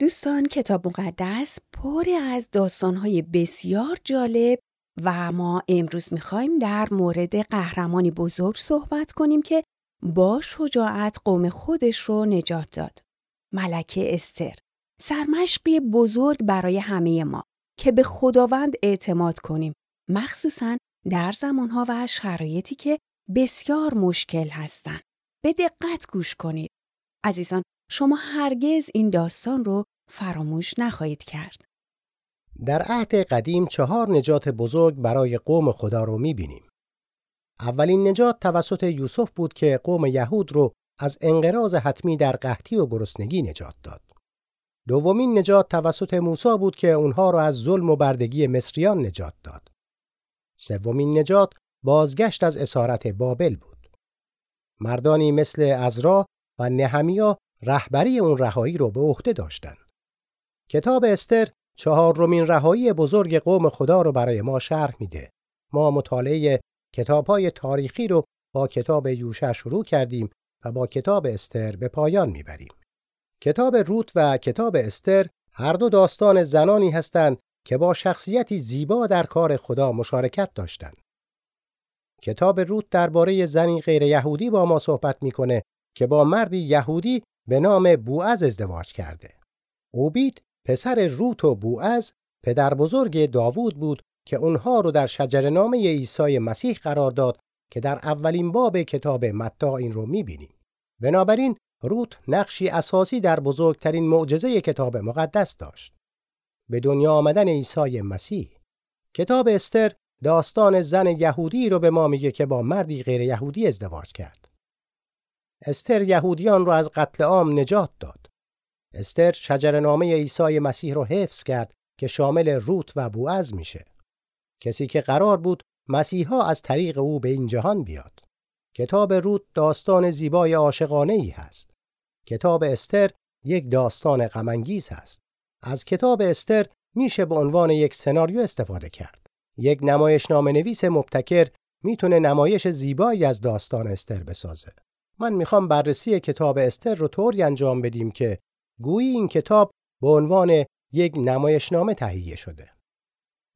دوستان کتاب مقدس پر از داستانهای بسیار جالب و ما امروز می‌خوایم در مورد قهرمانی بزرگ صحبت کنیم که با شجاعت قوم خودش رو نجات داد. ملکه استر سرمشقی بزرگ برای همه ما که به خداوند اعتماد کنیم مخصوصا در زمانها و شرایطی که بسیار مشکل هستند. به دقت گوش کنید. عزیزان شما هرگز این داستان رو فراموش نخواهید کرد. در عهد قدیم چهار نجات بزرگ برای قوم خدا رو می‌بینیم. اولین نجات توسط یوسف بود که قوم یهود رو از انقراض حتمی در قحطی و گرسنگی نجات داد. دومین نجات توسط موسی بود که اونها را از ظلم و بردگی مصریان نجات داد. سومین نجات بازگشت از اسارت بابل بود. مردانی مثل ازرا و نهمیا رهبری اون رهایی رو به عهده داشتند. کتاب استر چهارمین رهایی بزرگ قوم خدا رو برای ما شرح میده. ما مطالعه کتابهای تاریخی رو با کتاب یوشع شروع کردیم و با کتاب استر به پایان می‌بریم. کتاب روت و کتاب استر هر دو داستان زنانی هستند که با شخصیتی زیبا در کار خدا مشارکت داشتند. کتاب روت درباره زنی غیر یهودی با ما صحبت می‌کنه که با مردی یهودی به نام بوعز ازدواج کرده. اوبید پسر روت و بوعز پدر بزرگ داوود بود که اونها رو در شجرنامه عیسی مسیح قرار داد که در اولین باب کتاب متا این رو می‌بینیم. بنابراین روت نقشی اساسی در بزرگترین معجزه کتاب مقدس داشت. به دنیا آمدن عیسی مسیح. کتاب استر داستان زن یهودی رو به ما میگه که با مردی غیر یهودی ازدواج کرد. استر یهودیان رو از قتل عام نجات داد. استر شجرنامه عیسی مسیح رو حفظ کرد که شامل روت و بوعز میشه. کسی که قرار بود مسیحا از طریق او به این جهان بیاد. کتاب روت داستان زیبای عاشقانه ای هست. کتاب استر یک داستان غمانگیز هست. از کتاب استر میشه به عنوان یک سناریو استفاده کرد. یک نمایشنامه نویس مبتکر می‌تونه نمایش زیبایی از داستان استر بسازه. من می‌خوام بررسی کتاب استر رو طوری انجام بدیم که گویی این کتاب به عنوان یک نمایشنامه تهیه شده.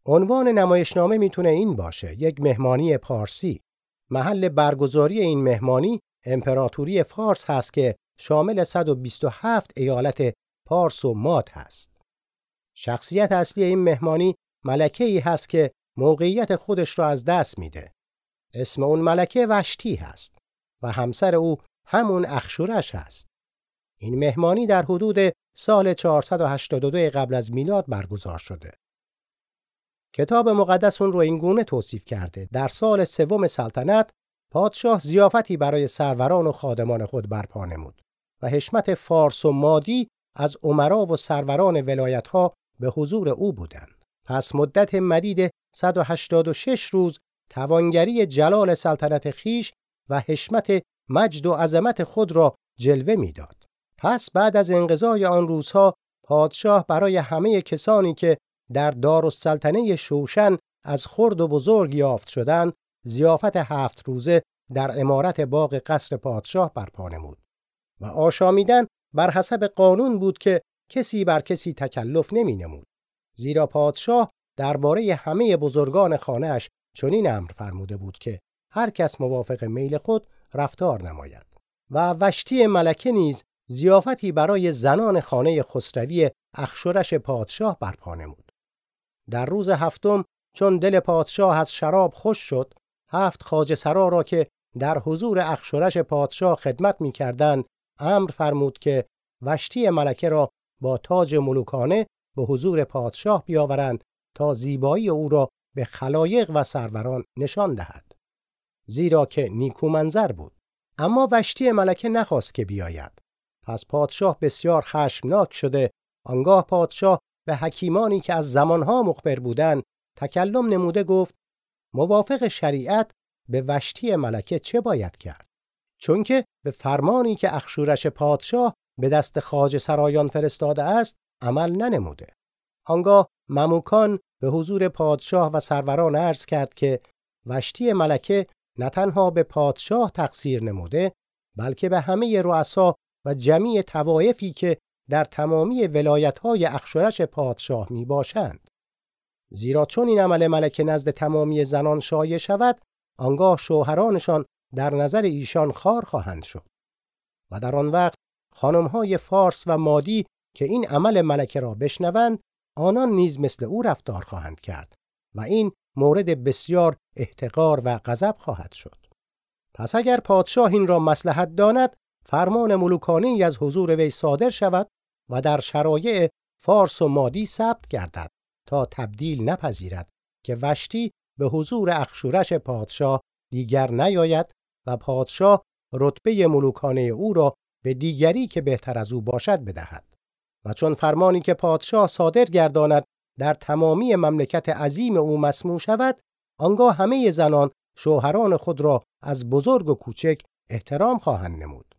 عنوان نمایشنامه می‌تونه این باشه یک مهمانی پارسی محل برگزاری این مهمانی امپراتوری فارس هست که شامل 127 ایالت پارس و مات هست. شخصیت اصلی این مهمانی ملکه ای هست که موقعیت خودش را از دست میده. اسم اون ملکه وشتی هست و همسر او همون اخشورش هست. این مهمانی در حدود سال 482 قبل از میلاد برگزار شده. کتاب مقدس اون رو این گونه توصیف کرده در سال سوم سلطنت پادشاه زیافتی برای سروران و خادمان خود برپا نمود و حشمت فارس و مادی از عمرا و سروران ولایت ها به حضور او بودند پس مدت مدید 186 روز توانگری جلال سلطنت خیش و حشمت مجد و عظمت خود را جلوه می‌داد. پس بعد از انقضای آن روزها پادشاه برای همه کسانی که در دارالسلطنه شوشن از خرد و بزرگ یافت شدند زیافت هفت روزه در امارت باغ قصر پادشاه برپا نمود و آشامیدن بر حسب قانون بود که کسی بر کسی تکلف نمی نمود. زیرا پادشاه درباره همه بزرگان خانهاش چنین امر فرموده بود که هر کس موافق میل خود رفتار نماید و وشتی ملکه نیز زیافتی برای زنان خانه خسروی اخشورش پادشاه برپا نمود. در روز هفتم چون دل پادشاه از شراب خوش شد هفت خاج سرا را که در حضور اخشورش پادشاه خدمت می کردن امر فرمود که وشتی ملکه را با تاج ملوکانه به حضور پادشاه بیاورند تا زیبایی او را به خلایق و سروران نشان دهد. زیرا که نیکو منظر بود. اما وشتی ملکه نخواست که بیاید. پس پادشاه بسیار خشمناک شده آنگاه پادشاه به حکیمانی که از زمانها مخبر بودند تکلم نموده گفت موافق شریعت به وشتی ملکه چه باید کرد؟ چون که به فرمانی که اخشورش پادشاه به دست خاج سرایان فرستاده است عمل ننموده. آنگاه مموکان به حضور پادشاه و سروران عرض کرد که وشتی ملکه نه تنها به پادشاه تقصیر نموده بلکه به همه رؤسا و جمیع توایفی که در تمامی ولایت‌های اخشورش پادشاه می باشند. زیرا چون این عمل ملکه نزد تمامی زنان شایع شود آنگاه شوهرانشان در نظر ایشان خار خواهند شد و در آن وقت خانمهای فارس و مادی که این عمل ملکه را بشنوند آنان نیز مثل او رفتار خواهند کرد و این مورد بسیار احتقار و غضب خواهد شد. پس اگر پادشاه این را مسلحت داند فرمان ملوکانه از حضور وی صادر شود و در شرایع فارس و مادی ثبت گردد تا تبدیل نپذیرد که وشتی به حضور اخشورش پادشاه دیگر نیاید و پادشاه رتبه ملوکانه او را به دیگری که بهتر از او باشد بدهد. و چون فرمانی که پادشاه صادر گرداند در تمامی مملکت عظیم او مسموع شود آنگاه همه زنان شوهران خود را از بزرگ و کوچک احترام خواهند نمود.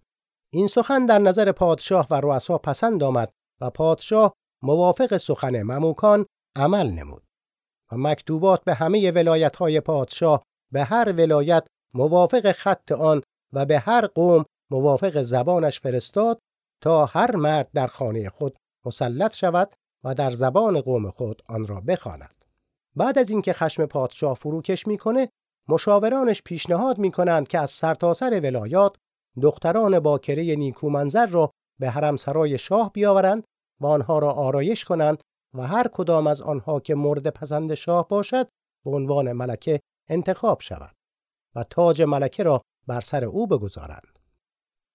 این سخن در نظر پادشاه و رؤسا پسند آمد و پادشاه موافق سخن مموکان عمل نمود. و مکتوبات به همه ولایت های پادشاه به هر ولایت موافق خط آن و به هر قوم موافق زبانش فرستاد تا هر مرد در خانه خود مسلط شود و در زبان قوم خود آن را بخواند. بعد از اینکه خشم پادشاه فروکش می‌کنه مشاورانش پیشنهاد می‌کنند که از سرتاسر سر ولایات دختران باکره نیکومنظر را به حرم سرای شاه بیاورند و آنها را آرایش کنند و هر کدام از آنها که مورد پسند شاه باشد به عنوان ملکه انتخاب شود و تاج ملکه را بر سر او بگذارند.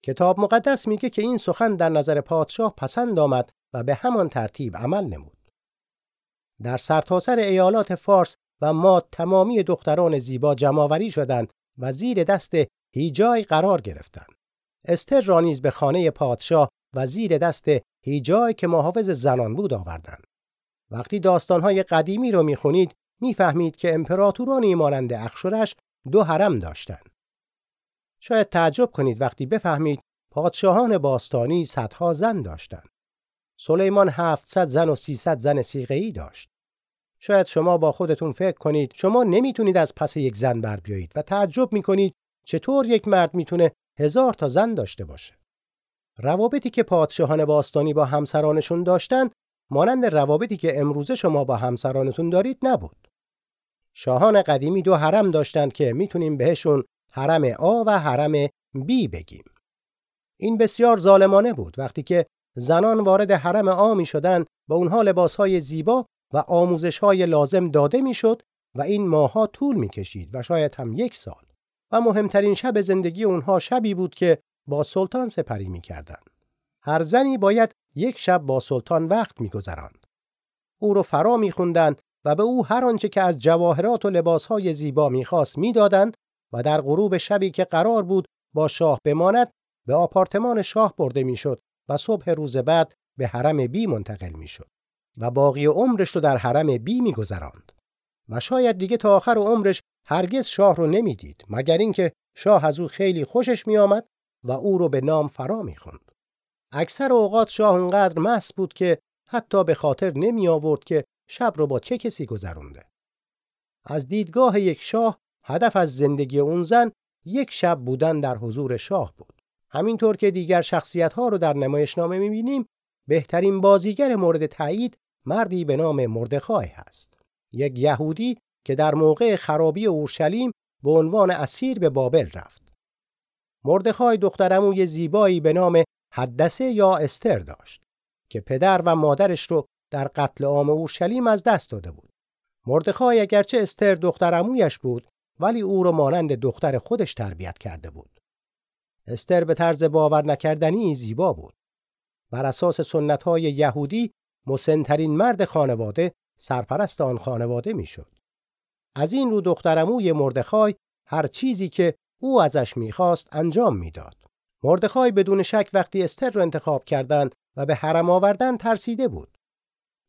کتاب مقدس میگه که این سخن در نظر پادشاه پسند آمد و به همان ترتیب عمل نمود. در سرتاسر سر ایالات فارس و ماد تمامی دختران زیبا جمعآوری شدند و زیر دست هیجای قرار گرفتند. استر را نیز به خانه پادشاه و زیر دست هیجای که محافظ زنان بود آوردند. وقتی داستانهای قدیمی رو می‌خونید می‌فهمید که امپراتورانی مانند اخشورش دو حرم داشتند. شاید تعجب کنید وقتی بفهمید پادشاهان باستانی صدها زن داشتند. سلیمان 700 زن و 300 زن سیغه‌ای داشت. شاید شما با خودتون فکر کنید شما نمی‌تونید از پس یک زن بر بیایید و تعجب می‌کنید چطور یک مرد می‌تونه هزار تا زن داشته باشه. روابطی که پادشاهان باستانی با همسرانشون داشتن مانند روابطی که امروزه شما با همسرانتون دارید نبود. شاهان قدیمی دو حرم داشتند که می‌تونیم بهشون حرم آ و حرم بی بگیم. این بسیار ظالمانه بود وقتی که زنان وارد حرم آ می شدن و اونها لباسهای زیبا و آموزشهای لازم داده می‌شد و این ماها طول می کشید و شاید هم یک سال و مهمترین شب زندگی اونها شبی بود که با سلطان سپری می کردن. هر زنی باید یک شب با سلطان وقت میگذراند. او رو فرا میخوندند و به او هر آنچه که از جواهرات و لباسهای زیبا می‌خواست می‌دادند و در غروب شبی که قرار بود با شاه بماند به آپارتمان شاه برده می‌شد و صبح روز بعد به حرم بی منتقل می‌شد و باقی عمرش رو در حرم بی میگذراند و شاید دیگه تا آخر عمرش هرگز شاه رو نمی‌دید مگر اینکه شاه از او خیلی خوشش میآمد و او رو به نام فرا می‌خوند اکثر اوقات شاه انقدر مست بود که حتی به خاطر نمی آورد که شب رو با چه کسی گذرونده. از دیدگاه یک شاه هدف از زندگی اون زن یک شب بودن در حضور شاه بود. همینطور که دیگر شخصیت ها رو در نمایشنامه می‌بینیم بهترین بازیگر مورد تایید مردی به نام مردخای هست. یک یهودی که در موقع خرابی اورشلیم به عنوان اسیر به بابل رفت. مردخای دخترموی زیبایی به نام حدسه یا استر داشت که پدر و مادرش رو در قتل عام اورشلیم از دست داده بود. مردخای اگرچه استر دختر بود ولی او رو مانند دختر خودش تربیت کرده بود. استر به طرز باور نکردنی زیبا بود. بر اساس سنت های یهودی مسنترین مرد خانواده سرپرست آن خانواده می‌شد. از این رو دخترموی مردخای هر چیزی که او ازش می‌خواست انجام می‌داد. مردخای بدون شک وقتی استر رو انتخاب کردند و به حرم آوردن ترسیده بود.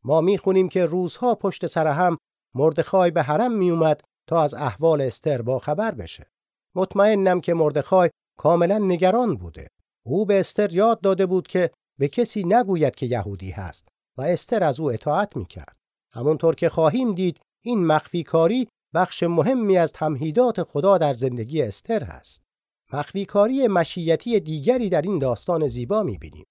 ما می‌خونیم که روزها پشت سر هم مردخای به حرم میومد تا از احوال استر با خبر بشه. مطمئنم که مردخای کاملا نگران بوده. او به استر یاد داده بود که به کسی نگوید که یهودی هست و استر از او اطاعت می‌کرد. همونطور که خواهیم دید این مخفی کاری بخش مهمی از تمهیدات خدا در زندگی استر هست. مخفیکاری مشیتی دیگری در این داستان زیبا می‌بینیم.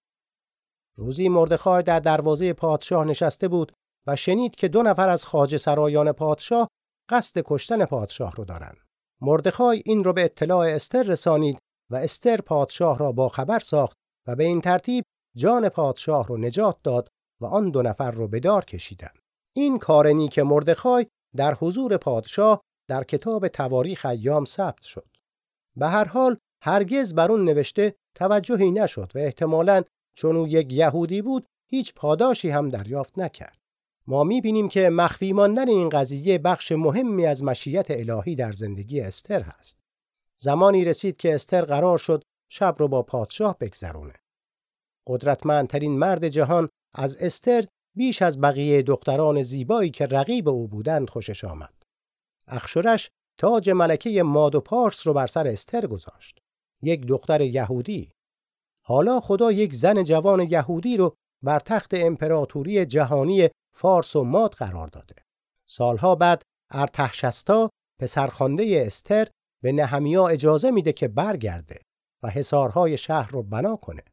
روزی مردخای در دروازه پادشاه نشسته بود و شنید که دو نفر از خاج سرایان پادشاه قصد کشتن پادشاه رو دارند. مردخای این رو به اطلاع استر رسانید و استر پادشاه را با خبر ساخت و به این ترتیب جان پادشاه رو نجات داد و آن دو نفر رو به دار کشیدند. این کار نیک مردخای در حضور پادشاه در کتاب تواریخ ایام ثبت شد. به هر حال هرگز بر اون نوشته توجهی نشد و احتمالاً چون او یک یهودی بود هیچ پاداشی هم دریافت نکرد. ما می‌بینیم که مخفی ماندن این قضیه بخش مهمی از مشیت الهی در زندگی استر هست. زمانی رسید که استر قرار شد شب رو با پادشاه بگذرونه. قدرتمندترین مرد جهان از استر بیش از بقیه دختران زیبایی که رقیب او بودند خوشش آمد. اخشورش تاج ملکه ماد و پارس رو بر سر استر گذاشت. یک دختر یهودی. حالا خدا یک زن جوان یهودی رو بر تخت امپراتوری جهانی فارس و ماد قرار داده. سالها بعد ارتحشستا پسرخوانده استر به نهمیا اجازه میده که برگرده و حصارهای شهر رو بنا کنه.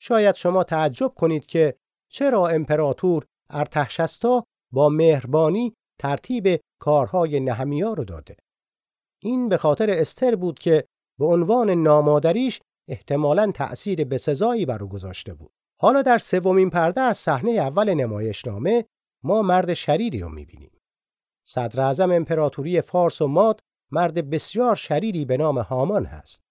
شاید شما تعجب کنید که چرا امپراتور ارتحشستا با مهربانی ترتیب کارهای نهمیا رو داده. این به خاطر استر بود که به عنوان نامادریش احتمالاً تأثیر بسزایی بر او گذاشته بود. حالا در سومین پرده از صحنه اول نمایشنامه ما مرد شریری رو می‌بینیم. صدر اعظم امپراتوری فارس و ماد مرد بسیار شریری به نام هامان هست.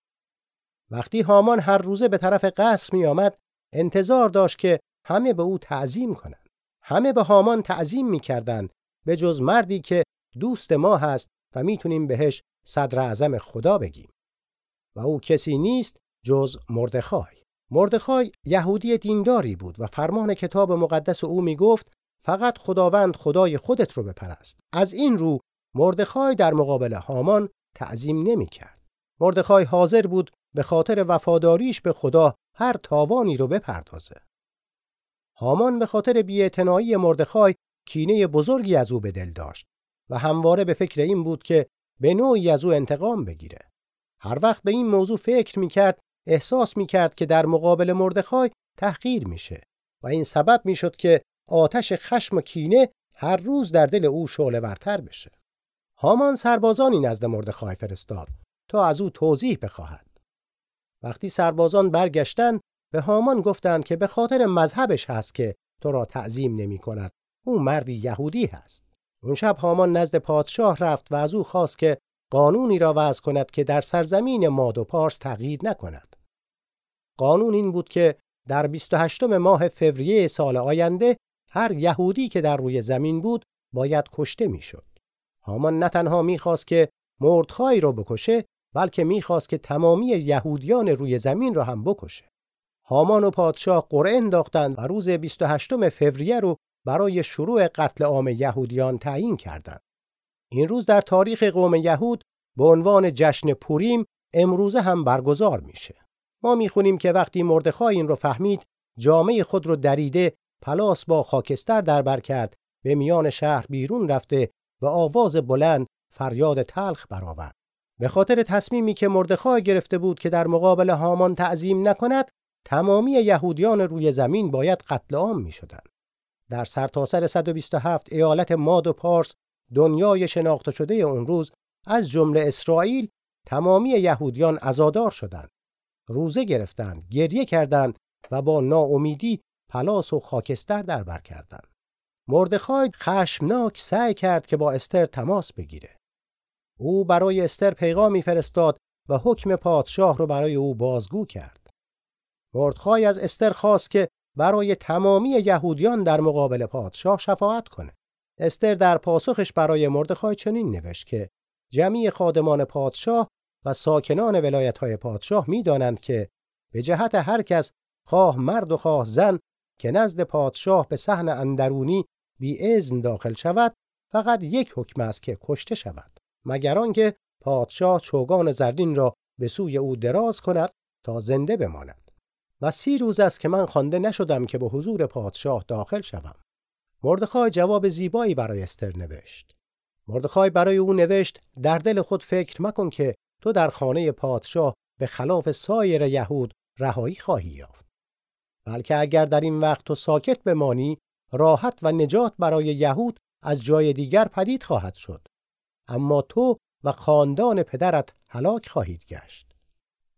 وقتی هامان هر روزه به طرف قصر می آمد انتظار داشت که همه به او تعظیم کنند. همه به هامان تعظیم می کردند به جز مردی که دوست ما هست و می‌تونیم بهش صدر اعظم خدا بگیم. و او کسی نیست جز مردخای. مردخای یهودی دینداری بود و فرمان کتاب مقدس او می گفت فقط خداوند خدای خودت رو بپرست. از این رو مردخای در مقابل هامان تعظیم نمی کرد. مردخای حاضر بود به خاطر وفاداریش به خدا هر تاوانی رو بپردازه. هامان به خاطر بی‌اعتنایی مردخای کینه بزرگی از او به دل داشت و همواره به فکر این بود که به نوعی از او انتقام بگیره. هر وقت به این موضوع فکر می کرد احساس می کرد که در مقابل مردخای تحقیر میشه و این سبب می‌شد که آتش خشم و کینه هر روز در دل او شعله ورتر بشه. هامان سربازانی نزد مردخای فرستاد تا از او توضیح بخواهد. وقتی سربازان برگشتند به هامان گفتند که به خاطر مذهبش هست که تو را تعظیم نمی کند. او مردی یهودی هست. اون شب هامان نزد پادشاه رفت و از او خواست که قانونی را وضع کند که در سرزمین ماد و پارس تغییر نکند. قانون این بود که در 28 ماه فوریه سال آینده هر یهودی که در روی زمین بود باید کشته می‌شد. هامان نه تنها می‌خواست که مردخای را بکشه بلکه می‌خواست که تمامی یهودیان روی زمین را هم بکشه. هامان و پادشاه قرعه انداختند و روز 28 فوریه رو برای شروع قتل عام یهودیان تعیین کردند. این روز در تاریخ قوم یهود به عنوان جشن پوریم امروزه هم برگزار میشه. ما می‌خونیم که وقتی مردخای این رو فهمید جامعه خود رو دریده پلاس با خاکستر در بر کرد به میان شهر بیرون رفته و آواز بلند فریاد تلخ برآورد به خاطر تصمیمی که مردخای گرفته بود که در مقابل هامان تعظیم نکند تمامی یهودیان روی زمین باید قتل عام می شدن. در سرتاسر 127 ایالت ماد و پارس دنیای شناخته شده اون روز از جمله اسرائیل تمامی یهودیان عزادار شدند روزه گرفتند گریه کردند و با ناامیدی پلاس و خاکستر در بر کردند. مردخای خشمناک سعی کرد که با استر تماس بگیره. او برای استر پیغامی فرستاد و حکم پادشاه رو برای او بازگو کرد. مردخای از استر خواست که برای تمامی یهودیان در مقابل پادشاه شفاعت کنه. استر در پاسخش برای مردخای چنین نوشت که جمعی خادمان پادشاه و ساکنان ولایت های پادشاه می دانند که به جهت هر کس خواه مرد و خواه زن که نزد پادشاه به صحن اندرونی بی ازن داخل شود فقط یک حکم است که کشته شود مگر آنکه پادشاه چوگان زرین را به سوی او دراز کند تا زنده بماند. و سی روز است که من خوانده نشدم که به حضور پادشاه داخل شوم. مردخای جواب زیبایی برای استر نوشت. مردخای برای او نوشت در دل خود فکر مکن که تو در خانه پادشاه به خلاف سایر یهود رهایی خواهی یافت. بلکه اگر در این وقت تو ساکت بمانی راحت و نجات برای یهود از جای دیگر پدید خواهد شد. اما تو و خاندان پدرت هلاک خواهید گشت.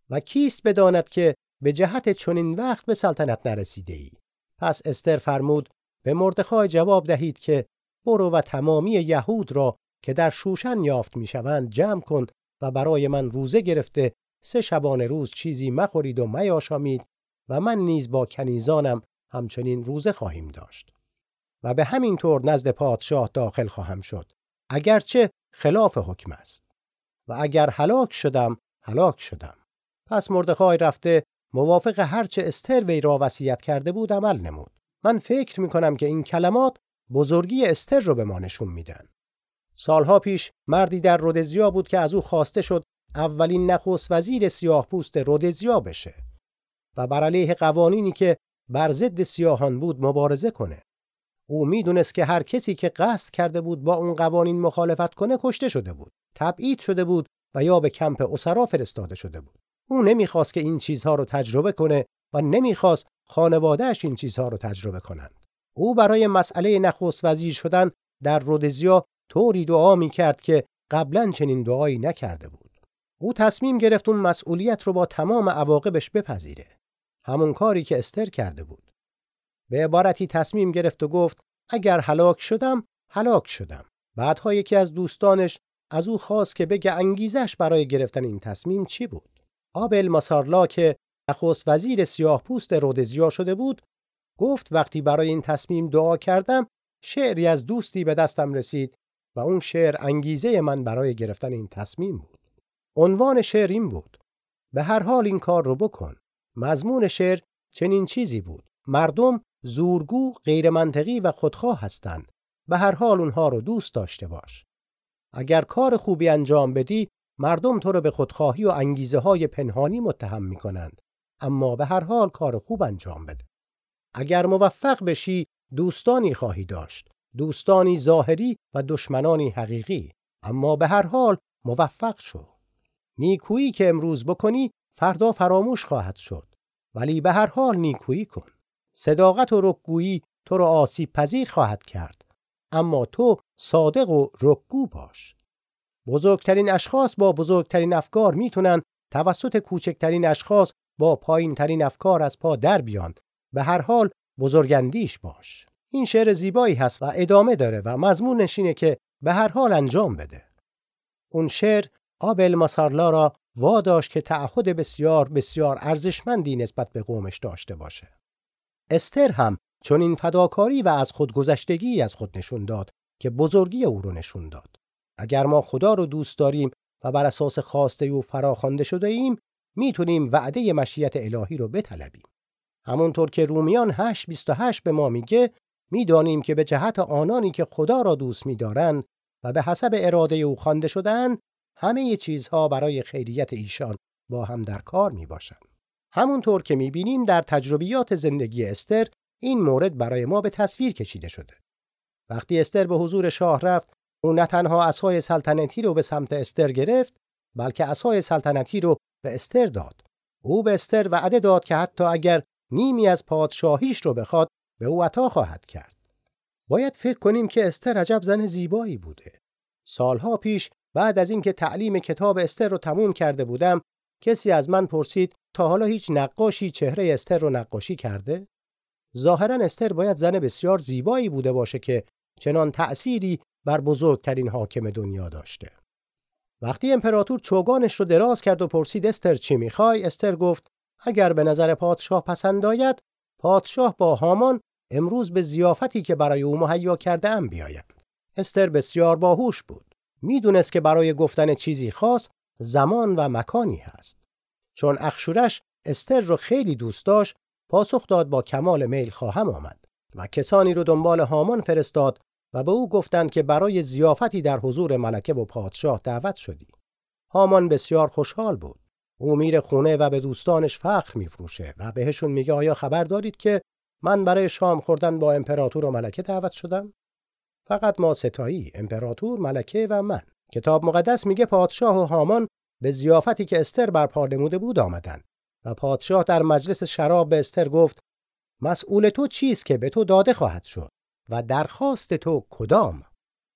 و کیست بداند که به جهت چنین وقت به سلطنت نرسیده ای پس استر فرمود به مردخای جواب دهید که برو و تمامی یهود را که در شوشن یافت می‌شوند جمع کن و برای من روزه گرفته سه شبانه روز چیزی مخورید و میاشامید و من نیز با کنیزانم همچنین روزه خواهیم داشت. و به همین طور نزد پادشاه داخل خواهم شد. اگرچه خلاف حکم است. و اگر هلاک شدم هلاک شدم. پس مردخای رفته موافق هرچه استر وی را وصیت کرده بود عمل نمود. من فکر می کنم که این کلمات بزرگی استر رو به ما نشون میدن. سالها پیش مردی در رودزیا بود که از او خواسته شد اولین نخست وزیر سیاه پوست رودزیا بشه و بر علیه قوانینی که بر ضد سیاهان بود مبارزه کنه. او می‌دونست که هر کسی که قصد کرده بود با اون قوانین مخالفت کنه کشته شده بود، تبعید شده بود و یا به کمپ اسرا فرستاده شده بود. او نمی‌خواست که این چیزها رو تجربه کنه و نمی‌خواست خانوادهش این چیزها رو تجربه کنند. او برای مسئله نخست وزیر شدن در رودزیا طوری دعا می‌کرد که قبلا چنین دعایی نکرده بود. او تصمیم گرفت اون مسئولیت رو با تمام عواقبش بپذیره. همون کاری که استر کرده بود. به عبارتی تصمیم گرفت و گفت اگر هلاک شدم هلاک شدم. بعدها یکی از دوستانش از او خواست که بگه انگیزش برای گرفتن این تصمیم چی بود. آبل ماسارلا که نخست وزیر سیاه پوست رودزیا شده بود گفت وقتی برای این تصمیم دعا کردم شعری از دوستی به دستم رسید و اون شعر انگیزه من برای گرفتن این تصمیم بود. عنوان شعر این بود به هر حال این کار رو بکن. مضمون شعر چنین چیزی بود. مردم زورگو، غیر منطقی و خودخواه هستند. به هر حال اونها رو دوست داشته باش. اگر کار خوبی انجام بدی، مردم تو رو به خودخواهی و انگیزه های پنهانی متهم می کنند. اما به هر حال کار خوب انجام بده. اگر موفق بشی، دوستانی خواهی داشت. دوستانی ظاهری و دشمنانی حقیقی. اما به هر حال موفق شو. نیکویی که امروز بکنی فردا فراموش خواهد شد. ولی به هر حال نیکویی کن. صداقت و رکگویی تو را آسیب پذیر خواهد کرد. اما تو صادق و رکگو باش. بزرگترین اشخاص با بزرگترین افکار می‌تونن توسط کوچکترین اشخاص با پایین ترین افکار از پا در بیان. به هر حال بزرگندیش باش. این شعر زیبایی هست و ادامه داره و مضمونش اینه که به هر حال انجام بده اون شعر آبل ماسارلا را واداشت که تعهد بسیار بسیار ارزشمندی نسبت به قومش داشته باشه. استر هم چون این فداکاری و از خودگذشتگی از خود نشون داد که بزرگی او رو نشون داد. اگر ما خدا رو دوست داریم و بر اساس خواسته او فراخوانده شده ایم می‌تونیم وعده مشیت الهی رو بطلبیم. همونطور که رومیان 8:28 به ما میگه می‌دانیم که به جهت آنانی که خدا را دوست می‌دارند و به حسب اراده او خوانده شدهاند همه چیزها برای خیریت ایشان با هم در کار می باشند. همونطور که می بینیم در تجربیات زندگی استر این مورد برای ما به تصویر کشیده شده. وقتی استر به حضور شاه رفت، او نه تنها اسای سلطنتی رو به سمت استر گرفت، بلکه اسای سلطنتی رو به استر داد. او به استر وعده داد که حتی اگر نیمی از پادشاهیش رو بخواد، به او عطا خواهد کرد. باید فکر کنیم که استر عجب زن زیبایی بوده. سالها پیش بعد از اینکه تعلیم کتاب استر رو تموم کرده بودم کسی از من پرسید تا حالا هیچ نقاشی چهره استر رو نقاشی کرده ظاهرا استر باید زن بسیار زیبایی بوده باشه که چنان تأثیری بر بزرگترین حاکم دنیا داشته وقتی امپراتور چوگانش رو دراز کرد و پرسید استر چی می‌خوای استر گفت اگر به نظر پادشاه پسند آید پادشاه با هامان امروز به زیافتی که برای او مهیا کرده ام بیایند استر بسیار باهوش بود می‌دونست که برای گفتن چیزی خاص زمان و مکانی هست. چون اخشورش استر رو خیلی دوست داشت، پاسخ داد با کمال میل خواهم آمد و کسانی رو دنبال هامان فرستاد و به او گفتند که برای زیافتی در حضور ملکه و پادشاه دعوت شدی. هامان بسیار خوشحال بود. او میره خونه و به دوستانش فخر میفروشه و بهشون میگه آیا خبر دارید که من برای شام خوردن با امپراتور و ملکه دعوت شدم؟ فقط ما ستایی امپراتور ملکه و من. کتاب مقدس میگه پادشاه و هامان به زیافتی که استر برپا نموده بود آمدن و پادشاه در مجلس شراب به استر گفت مسئول تو چیست که به تو داده خواهد شد؟ و درخواست تو کدام؟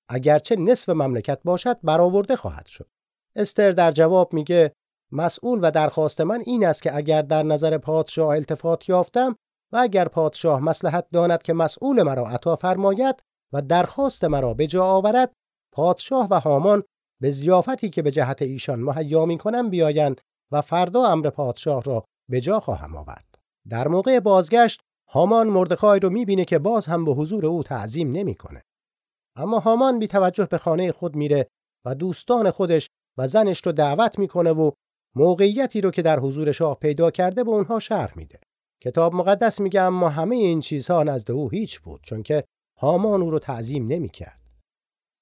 اگرچه نصف مملکت باشد برآورده خواهد شد. استر در جواب میگه مسئول و درخواست من این است که اگر در نظر پادشاه التفات یافتم و اگر پادشاه مسلحت داند که مسئول مرا عطا فرماید و درخواست مرا به جا آورد پادشاه و هامان به زیافتی که به جهت ایشان مهیا می‌کنم بیایند و فردا امر پادشاه را به جا خواهم آورد. در موقع بازگشت هامان مردخای رو می‌بینه که باز هم به حضور او تعظیم نمی‌کنه. اما هامان بی توجه به خانه خود میره و دوستان خودش و زنش رو دعوت می‌کنه و موقعیتی رو که در حضور شاه پیدا کرده به اونها شرح میده. کتاب مقدس میگه اما همه این چیزها نزد او هیچ بود چون که هامان او رو تعظیم نمی‌کرد.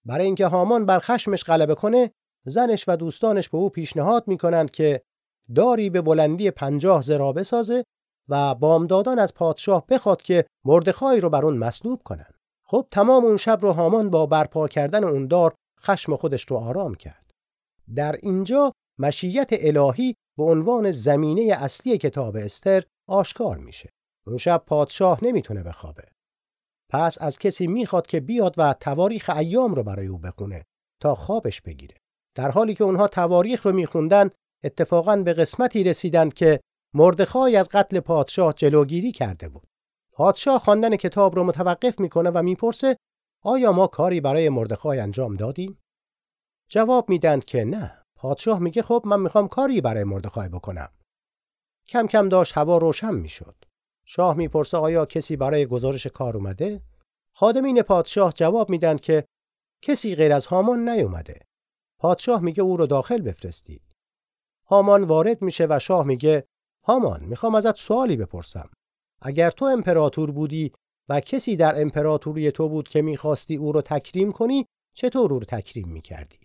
برای اینکه هامان بر خشمش غلبه کنه زنش و دوستانش به او پیشنهاد می‌کنند که داری به بلندی پنجاه زرا بسازه و بامدادان از پادشاه بخواد که مردخای رو بر اون مصلوب کنن. خب تمام اون شب رو هامان با برپا کردن اون دار خشم خودش رو آرام کرد. در اینجا مشیت الهی به عنوان زمینه اصلی کتاب استر آشکار میشه. اون شب پادشاه نمی‌تونه بخوابه. پس از کسی می‌خواد که بیاد و تواریخ ایام رو برای او بخونه تا خوابش بگیره. در حالی که اونها تواریخ رو میخوندن اتفاقا به قسمتی رسیدند که مردخای از قتل پادشاه جلوگیری کرده بود. پادشاه خواندن کتاب رو متوقف می‌کنه و می‌پرسه آیا ما کاری برای مردخای انجام دادیم؟ جواب میدند که نه. پادشاه میگه خب من می‌خوام کاری برای مردخای بکنم. کم کم داشت هوا روشن می‌شد. شاه می‌پرسه آیا کسی برای گزارش کار اومده؟ خادمین پادشاه جواب میدن که کسی غیر از هامان نیومده. پادشاه میگه او رو داخل بفرستید هامان وارد میشه و شاه میگه هامان می‌خوام ازت سوالی بپرسم. اگر تو امپراتور بودی و کسی در امپراتوری تو بود که می‌خواستی او رو تکریم کنی چطور او رو تکریم می‌کردی؟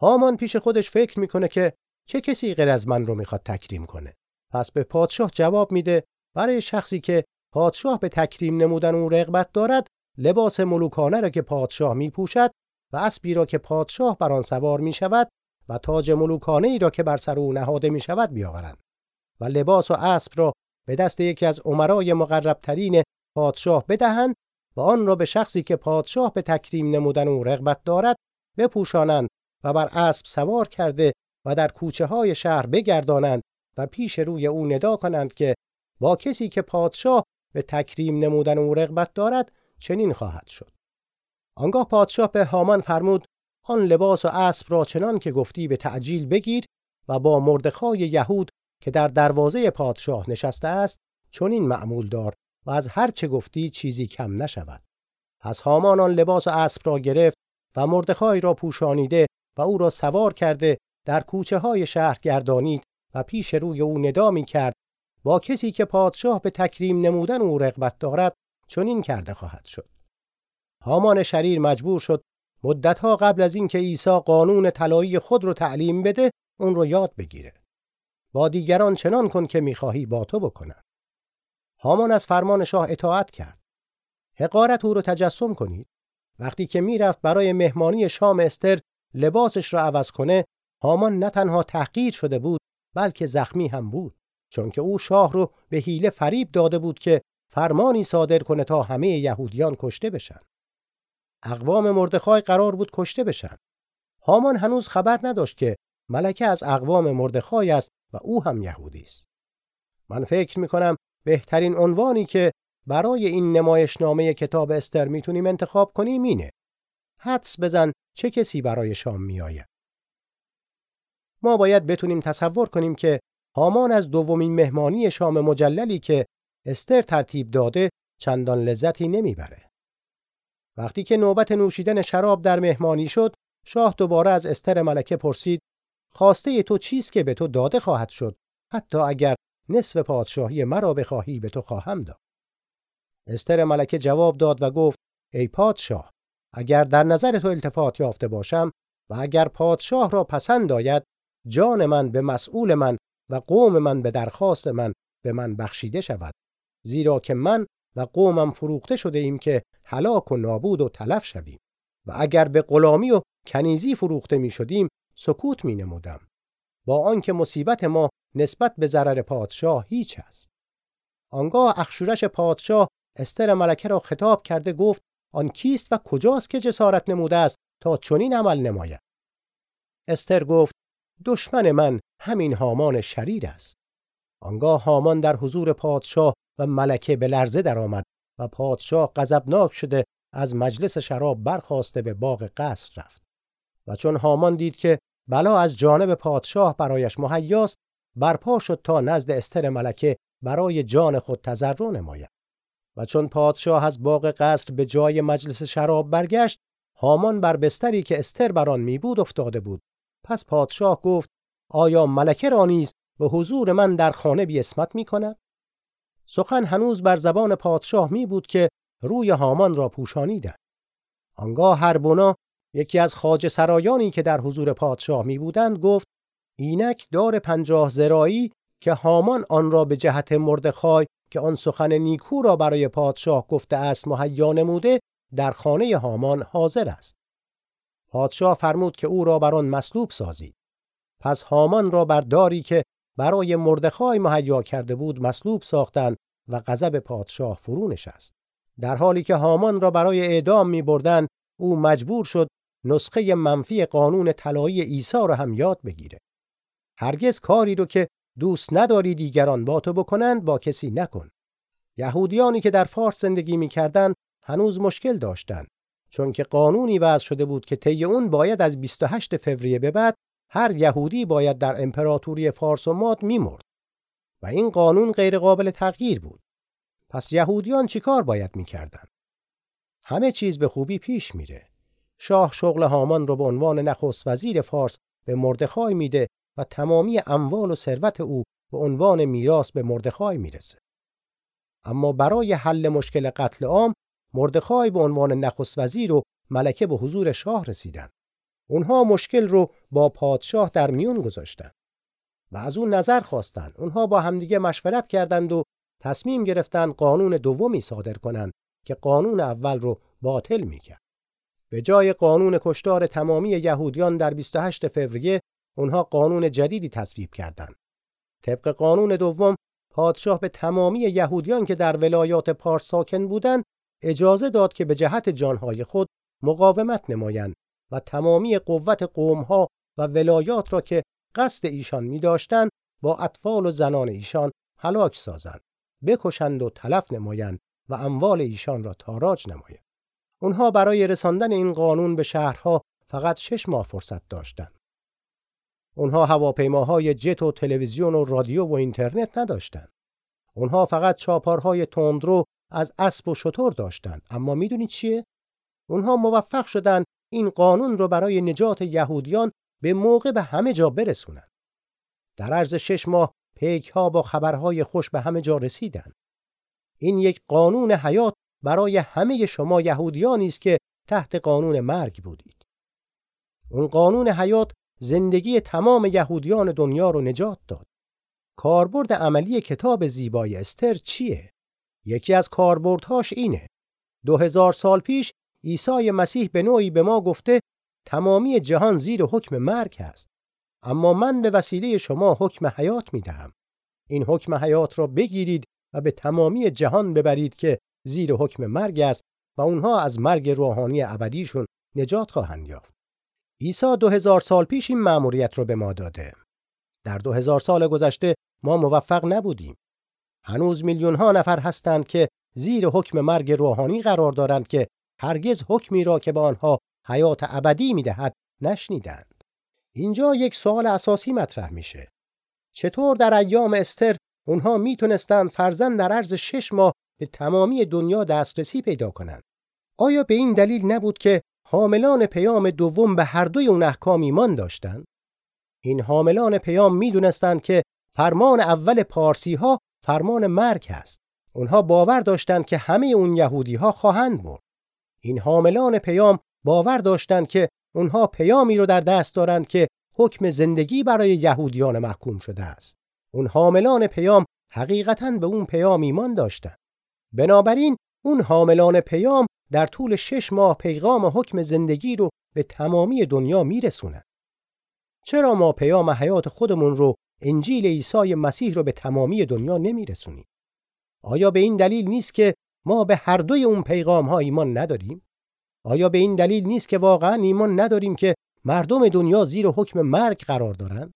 هامان پیش خودش فکر می‌کنه که چه کسی غیر از من رو می‌خواد تکریم کنه. پس به پادشاه جواب میده برای شخصی که پادشاه به تکریم نمودن اون رغبت دارد لباس ملوکانه را که پادشاه میپوشد و اسبی را که پادشاه بر آن سوار می شود و تاج ملوکانه ای را که بر سر او نهاده می شود بیاورند و لباس و اسب را به دست یکی از عمرای مقربترین پادشاه بدهند و آن را به شخصی که پادشاه به تکریم نمودن او رغبت دارد بپوشانند و بر اسب سوار کرده و در کوچه های شهر بگردانند و پیش روی او ندا کنند که با کسی که پادشاه به تکریم نمودن او رغبت دارد چنین خواهد شد. آنگاه پادشاه به هامان فرمود آن لباس و اسب را چنان که گفتی به تعجیل بگیر و با مردخای یهود که در دروازه پادشاه نشسته است چنین معمول دار و از هر چه گفتی چیزی کم نشود. پس هامان آن لباس و اسب را گرفت و مردخای را پوشانیده و او را سوار کرده در کوچه های شهر گردانید و پیش روی او ندا می کرد با کسی که پادشاه به تکریم نمودن او رغبت دارد چنین کرده خواهد شد. هامان شریر مجبور شد مدتها قبل از اینکه عیسی قانون طلایی خود رو تعلیم بده اون رو یاد بگیره. با دیگران چنان کن که می‌خواهی با تو بکنن. هامان از فرمان شاه اطاعت کرد. حقارت او رو تجسم کنید. وقتی که می‌رفت برای مهمانی شام استر لباسش را عوض کنه هامان نه تنها تحقیر شده بود بلکه زخمی هم بود چون که او شاه رو به حیله فریب داده بود که فرمانی صادر کنه تا همه یهودیان کشته بشن. اقوام مردخای قرار بود کشته بشن. هامان هنوز خبر نداشت که ملکه از اقوام مردخای است و او هم یهودی است. من فکر می کنم بهترین عنوانی که برای این نمایشنامه کتاب استر می‌تونیم انتخاب کنیم اینه. حدس بزن چه کسی برای شام میآید. ما باید بتونیم تصور کنیم که هامان از دومین مهمانی شام مجللی که استر ترتیب داده چندان لذتی نمی‌بره. وقتی که نوبت نوشیدن شراب در مهمانی شد، شاه دوباره از استر ملکه پرسید: خواسته تو چیست که به تو داده خواهد شد؟ حتی اگر نصف پادشاهی مرا بخواهی به تو خواهم داد. استر ملکه جواب داد و گفت: ای پادشاه، اگر در نظر تو التفات یافته باشم و اگر پادشاه را پسند آید جان من به مسئول من و قوم من به درخواست من به من بخشیده شود. زیرا که من و قومم فروخته شده ایم که هلاک و نابود و تلف شویم. و اگر به غلامی و کنیزی فروخته می شدیم سکوت می نمودم. با آنکه مصیبت ما نسبت به ضرر پادشاه هیچ است. آنگاه اخشورش پادشاه استر ملکه را خطاب کرده گفت آن کیست و کجاست که جسارت نموده است تا چنین عمل نماید؟ استر گفت دشمن من همین هامان شریر است. آنگاه هامان در حضور پادشاه و ملکه به لرزه درآمد و پادشاه غضبناک شده از مجلس شراب برخواسته به باغ قصر رفت. و چون هامان دید که بلا از جانب پادشاه برایش مهیاست برپا شد تا نزد استر ملکه برای جان خود تضرع نماید. و چون پادشاه از باغ قصر به جای مجلس شراب برگشت هامان بر بستری که استر بر آن می بود افتاده بود پس پادشاه گفت آیا ملکه را نیز به حضور من در خانه بی اسمت می کند؟ سخن هنوز بر زبان پادشاه می بود که روی هامان را پوشانیدند. آنگاه هربونا یکی از خاج سرایانی که در حضور پادشاه می بودند گفت اینک دار پنجاه زرایی که هامان آن را به جهت مردخای که آن سخن نیکو را برای پادشاه گفته است مهیا نموده در خانه هامان حاضر است. پادشاه فرمود که او را بر آن مصلوب سازید. پس هامان را بر داری که برای مردخای مهیا کرده بود مصلوب ساختند و غضب پادشاه فرو نشست. در حالی که هامان را برای اعدام می بردن او مجبور شد نسخه منفی قانون طلایی عیسی را هم یاد بگیره. هرگز کاری رو که دوست نداری دیگران با تو بکنند با کسی نکن. یهودیانی که در فارس زندگی می‌کردند هنوز مشکل داشتند چون که قانونی وضع شده بود که طی اون باید از 28 فوریه به بعد هر یهودی باید در امپراتوری فارس و ماد میمرد و این قانون غیر قابل تغییر بود. پس یهودیان چیکار باید می‌کردند؟ همه چیز به خوبی پیش میره. شاه شغل هامان رو به عنوان نخست وزیر فارس به مردخای میده و تمامی اموال و ثروت او به عنوان میراث به مردخای می‌رسه. اما برای حل مشکل قتل عام مردخای به عنوان نخست وزیر و ملکه به حضور شاه رسیدن. اونها مشکل رو با پادشاه در میون گذاشتن و از اون نظر خواستن. اونها با همدیگه مشورت کردند و تصمیم گرفتن قانون دومی صادر کنند که قانون اول رو باطل می‌کرد. به جای قانون کشتار تمامی یهودیان در 28 فوریه اونها قانون جدیدی تصویب کردند. طبق قانون دوم پادشاه به تمامی یهودیان که در ولایات پارس ساکن بودند اجازه داد که به جهت جانهای خود مقاومت نمایند و تمامی قوت قومها و ولایات را که قصد ایشان می داشتند با اطفال و زنان ایشان هلاک سازند بکشند و تلف نمایند و اموال ایشان را تاراج نمایند اونها برای رساندن این قانون به شهرها فقط شش ماه فرصت داشتند اونها هواپیماهای جت و تلویزیون و رادیو و اینترنت نداشتند. اونها فقط چاپارهای تندرو از اسب و شتر داشتند. اما می‌دونید چیه؟ اونها موفق شدند این قانون رو برای نجات یهودیان به موقع به همه جا برسونند. در عرض شش ماه پیک ها با خبرهای خوش به همه جا رسیدند. این یک قانون حیات برای همه شما یهودیانی است که تحت قانون مرگ بودید. اون قانون حیات زندگی تمام یهودیان دنیا رو نجات داد. کاربرد عملی کتاب زیبای استر چیه؟ یکی از کاربردهاش اینه. دو هزار سال پیش عیسی مسیح به نوعی به ما گفته تمامی جهان زیر حکم مرگ هست. اما من به وسیله شما حکم حیات می دهم. این حکم حیات را بگیرید و به تمامی جهان ببرید که زیر حکم مرگ است و اونها از مرگ روحانی ابدیشون نجات خواهند یافت. عیسی دو هزار سال پیش این مأموریت رو به ما داده. در دو هزار سال گذشته ما موفق نبودیم. هنوز میلیون ها نفر هستند که زیر حکم مرگ روحانی قرار دارند که هرگز حکمی را که به آنها حیات ابدی می‌دهد نشنیدند. اینجا یک سوال اساسی مطرح میشه. چطور در ایام استر اونها می‌تونستند فرزند در عرض شش ماه به تمامی دنیا دسترسی پیدا کنند؟ آیا به این دلیل نبود که حاملان پیام دوم به هر دوی اون احکام ایمان داشتند این حاملان پیام می‌دونستند که فرمان اول پارسی ها فرمان مرگ است اونها باور داشتند که همه اون یهودی ها خواهند مرد. این حاملان پیام باور داشتند که اونها پیامی رو در دست دارند که حکم زندگی برای یهودیان محکوم شده است. اون حاملان پیام حقیقتا به اون پیام ایمان داشتند. بنابراین اون حاملان پیام در طول شش ماه پیغام حکم زندگی رو به تمامی دنیا میرسونن. چرا ما پیام حیات خودمون رو انجیل عیسی مسیح رو به تمامی دنیا نمیرسونیم؟ آیا به این دلیل نیست که ما به هر دوی اون پیغام ها ایمان نداریم؟ آیا به این دلیل نیست که واقعا ایمان نداریم که مردم دنیا زیر حکم مرگ قرار دارند؟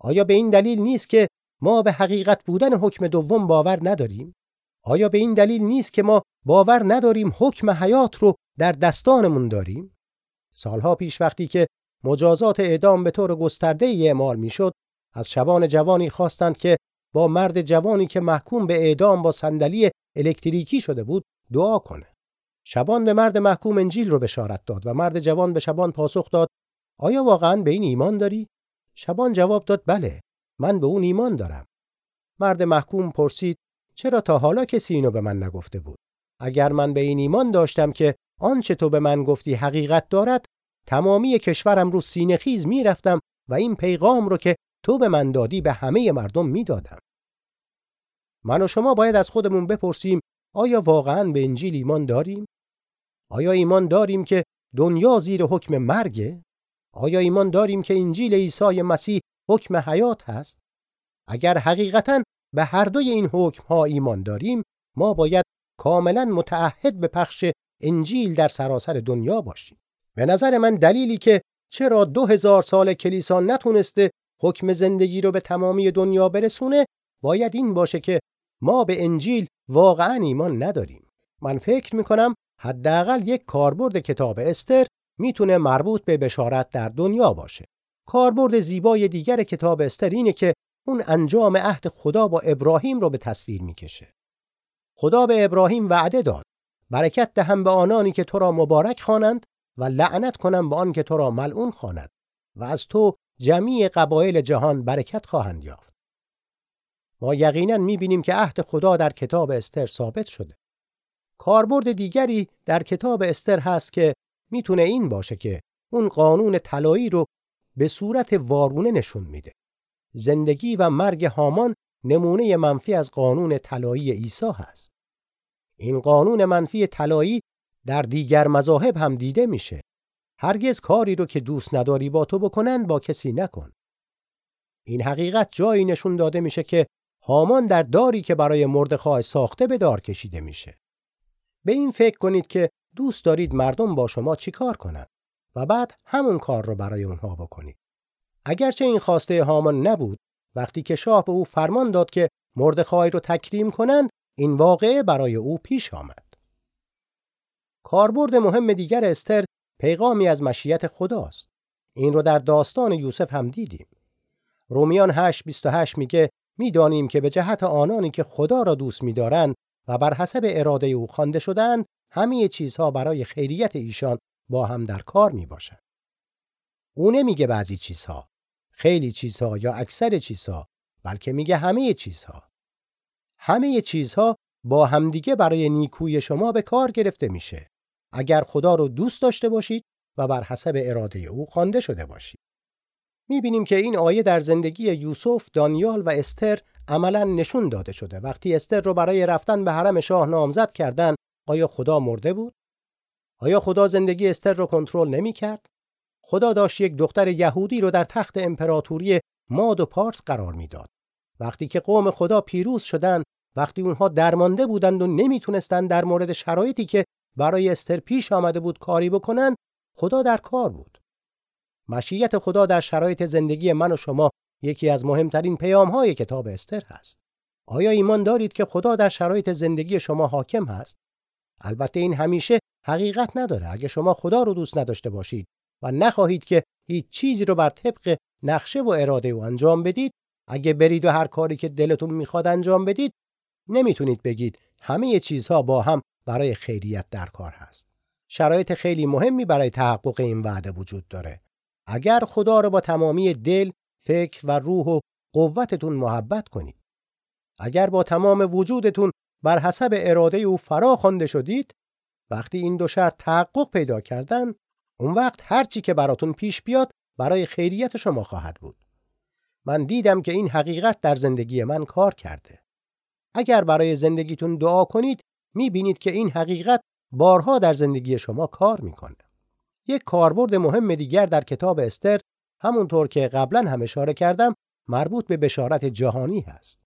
آیا به این دلیل نیست که ما به حقیقت بودن حکم دوم باور نداریم؟ آیا به این دلیل نیست که ما باور نداریم حکم حیات رو در دستانمون داریم؟ سالها پیش وقتی که مجازات اعدام به طور گسترده اعمال می‌شد از شبان جوانی خواستند که با مرد جوانی که محکوم به اعدام با صندلی الکتریکی شده بود دعا کنه. شبان به مرد محکوم انجیل رو بشارت داد و مرد جوان به شبان پاسخ داد آیا واقعا به این ایمان داری؟ شبان جواب داد بله من به اون ایمان دارم. مرد محکوم پرسید چرا تا حالا کسی اینو به من نگفته بود؟ اگر من به این ایمان داشتم که آنچه تو به من گفتی حقیقت دارد تمامی کشورم رو سینه خیز می‌رفتم و این پیغام رو که تو به من دادی به همه مردم می‌دادم. من و شما باید از خودمون بپرسیم آیا واقعا به انجیل ایمان داریم؟ آیا ایمان داریم که دنیا زیر حکم مرگه؟ آیا ایمان داریم که انجیل عیسی مسیح حکم حیات هست؟ اگر حقیقتا به هر دوی این حکم ها ایمان داریم ما باید کاملا متعهد به پخش انجیل در سراسر دنیا باشیم. به نظر من دلیلی که چرا دو هزار سال کلیسا نتونسته حکم زندگی رو به تمامی دنیا برسونه باید این باشه که ما به انجیل واقعا ایمان نداریم. من فکر می‌کنم حداقل یک کاربرد کتاب استر می‌تونه مربوط به بشارت در دنیا باشه. کاربرد زیبای دیگر کتاب استر اینه که اون انجام عهد خدا با ابراهیم رو به تصویر می‌کشه. خدا به ابراهیم وعده داد برکت دهم به آنانی که تو را مبارک خوانند و لعنت کنم به آن که تو را ملعون خواند و از تو جمیع قبایل جهان برکت خواهند یافت. ما یقینا می‌بینیم که عهد خدا در کتاب استر ثابت شده. کاربرد دیگری در کتاب استر هست که می‌تونه این باشه که اون قانون طلایی رو به صورت وارونه نشون میده. زندگی و مرگ هامان نمونه منفی از قانون طلایی عیسی هست. این قانون منفی طلایی در دیگر مذاهب هم دیده میشه. هرگز کاری رو که دوست نداری با تو بکنن با کسی نکن. این حقیقت جایی نشون داده میشه که هامان در داری که برای مردخای ساخته به دار کشیده میشه. به این فکر کنید که دوست دارید مردم با شما چیکار کنند و بعد همون کار رو برای اونها بکنید. اگرچه این خواسته هامان نبود، وقتی که شاه به او فرمان داد که مردخای رو تکریم کنند، این واقعه برای او پیش آمد. کاربرد مهم دیگر استر پیغامی از مشیت خداست. این رو در داستان یوسف هم دیدیم. رومیان 8:28 میگه می‌دانیم که به جهت آنانی که خدا را دوست می‌دارند و بر حسب اراده او خوانده شدند همه چیزها برای خیریت ایشان با هم در کار می باشند. او نمیگه بعضی چیزها، خیلی چیزها یا اکثر چیزها، بلکه میگه همه چیزها. همه چیزها با همدیگه برای نیکوی شما به کار گرفته میشه. اگر خدا رو دوست داشته باشید و بر حسب اراده او خوانده شده باشید. می‌بینیم که این آیه در زندگی یوسف، دانیال و استر عملا نشون داده شده. وقتی استر رو برای رفتن به حرم شاه نامزد کردن، آیا خدا مرده بود؟ آیا خدا زندگی استر رو کنترل نمی کرد؟ خدا داشت یک دختر یهودی رو در تخت امپراتوری ماد و پارس قرار می‌داد. وقتی که قوم خدا پیروز شدند، وقتی اونها درمانده بودند و نمی‌تونستند در مورد شرایطی که برای استر پیش آمده بود کاری بکنن خدا در کار بود. مشیت خدا در شرایط زندگی من و شما یکی از مهمترین پیام های کتاب استر هست. آیا ایمان دارید که خدا در شرایط زندگی شما حاکم هست؟ البته این همیشه حقیقت نداره. اگه شما خدا رو دوست نداشته باشید و نخواهید که هیچ چیزی رو بر طبق نقشه و اراده او انجام بدید اگه برید و هر کاری که دلتون می‌خواد انجام بدید نمی‌تونید بگید همه چیزها با هم برای خیریت در کار هست. شرایط خیلی مهمی برای تحقق این وعده وجود داره. اگر خدا رو با تمامی دل، فکر و روح و قوتتون محبت کنید. اگر با تمام وجودتون بر حسب اراده او فرا خوانده شدید، وقتی این دو شرط تحقق پیدا کردن، اون وقت هر چی که براتون پیش بیاد برای خیریت شما خواهد بود. من دیدم که این حقیقت در زندگی من کار کرده. اگر برای زندگیتون دعا کنید می‌بینید که این حقیقت بارها در زندگی شما کار می‌کنه. یک کاربرد مهم دیگر در کتاب استر همونطور که قبلا هم اشاره کردم مربوط به بشارت جهانی هست.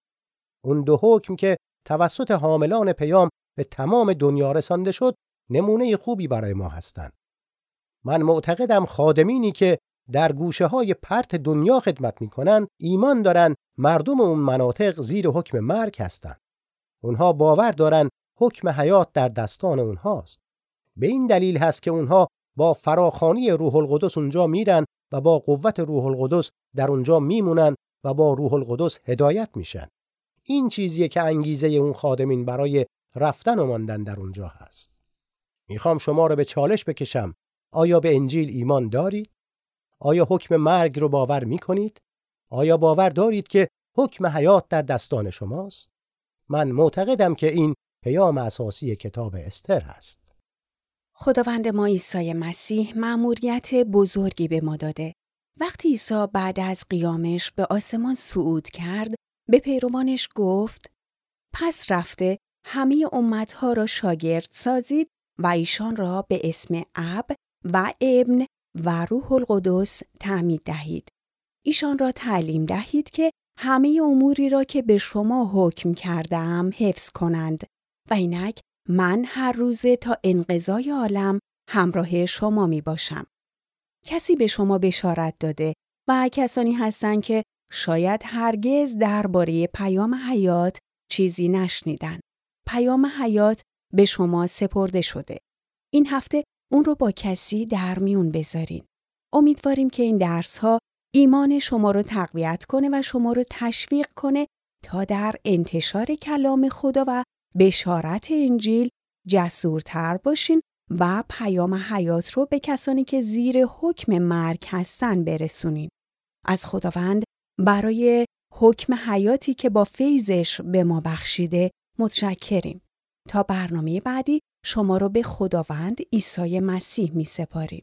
اون دو حکم که توسط حاملان پیام به تمام دنیا رسانده شد نمونه خوبی برای ما هستند. من معتقدم خادمینی که در گوشه های پرت دنیا خدمت می کنند ایمان دارند مردم اون مناطق زیر حکم مرگ هستند. اونها باور دارند حکم حیات در دستان اونهاست. به این دلیل هست که اونها با فراخانی روح القدس اونجا میرن و با قوت روح القدس در اونجا میمونن و با روح القدس هدایت میشن. این چیزیه که انگیزه اون خادمین برای رفتن و ماندن در اونجا هست. می‌خوام شما رو به چالش بکشم. آیا به انجیل ایمان دارید؟ آیا حکم مرگ رو باور می‌کنید؟ آیا باور دارید که حکم حیات در دستان شماست؟ من معتقدم که این پیام اساسی کتاب استر هست. خداوند ما عیسی مسیح مأموریت بزرگی به ما داده. وقتی عیسی بعد از قیامش به آسمان صعود کرد، به پیروانش گفت: پس رفته همه امتها را شاگرد سازید و ایشان را به اسم اب و ابن و روح القدس تعمید دهید. ایشان را تعلیم دهید که همه اموری را که به شما حکم کردم حفظ کنند و اینک من هر روزه تا انقضای عالم همراه شما می باشم. کسی به شما بشارت داده و کسانی هستند که شاید هرگز درباره پیام حیات چیزی نشنیدن. پیام حیات به شما سپرده شده. این هفته اون رو با کسی در میون بذارین. امیدواریم که این درس ها ایمان شما رو تقویت کنه و شما رو تشویق کنه تا در انتشار کلام خدا و بشارت انجیل جسورتر باشین و پیام حیات رو به کسانی که زیر حکم مرگ هستن برسونین. از خداوند برای حکم حیاتی که با فیضش به ما بخشیده متشکریم. تا برنامه بعدی شما رو به خداوند عیسی مسیح می سپاریم.